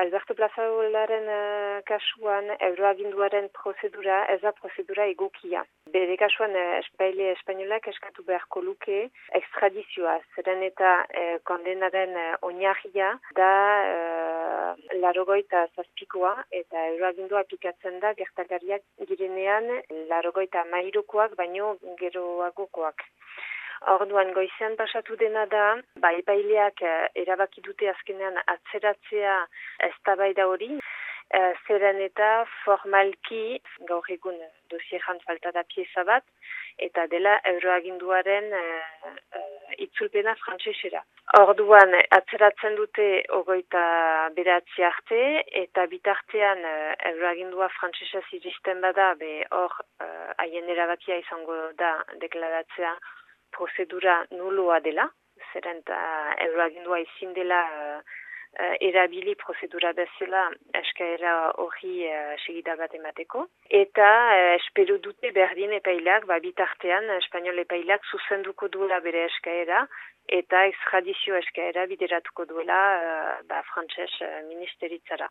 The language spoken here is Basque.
Alberto Plazaolaren uh, kasuan euroaginduaren prozedura, ez da prozedura egokia. Bere kasuan uh, espainolak eskatu beharko luke ekstradizioa, zeren eta uh, kondenaren uh, oinarria da uh, larogoita zazpikoa eta euroagindua aplikatzen da gertakariak girenean larogoita mairukoak baino geroagokoak. Orduan goizean pasatu dena da, bai baileak eh, erabaki dute azkenean atzeratzea ez da hori, eh, zeren eta formalki gaur egun dosieran falta da pieza bat, eta dela euroaginduaren eh, eh, itzulpena frantzesera. Orduan atzeratzen dute ogoita beratzi arte, eta bitartean eh, euroagindua frantzesa ziristen bada, be hor haien erabakia izango da deklaratzea prozedura nuloa dela, zeren eta euroagindua izin dela uh, erabili prozedura bezala eskaera hori uh, segida bat emateko. Eta uh, espero dute berdin epailak, ba, bitartean, espanol epailak zuzenduko duela bere eskaera, eta extradizio eskaera bideratuko duela uh, ba, frantses uh, ministeritzara.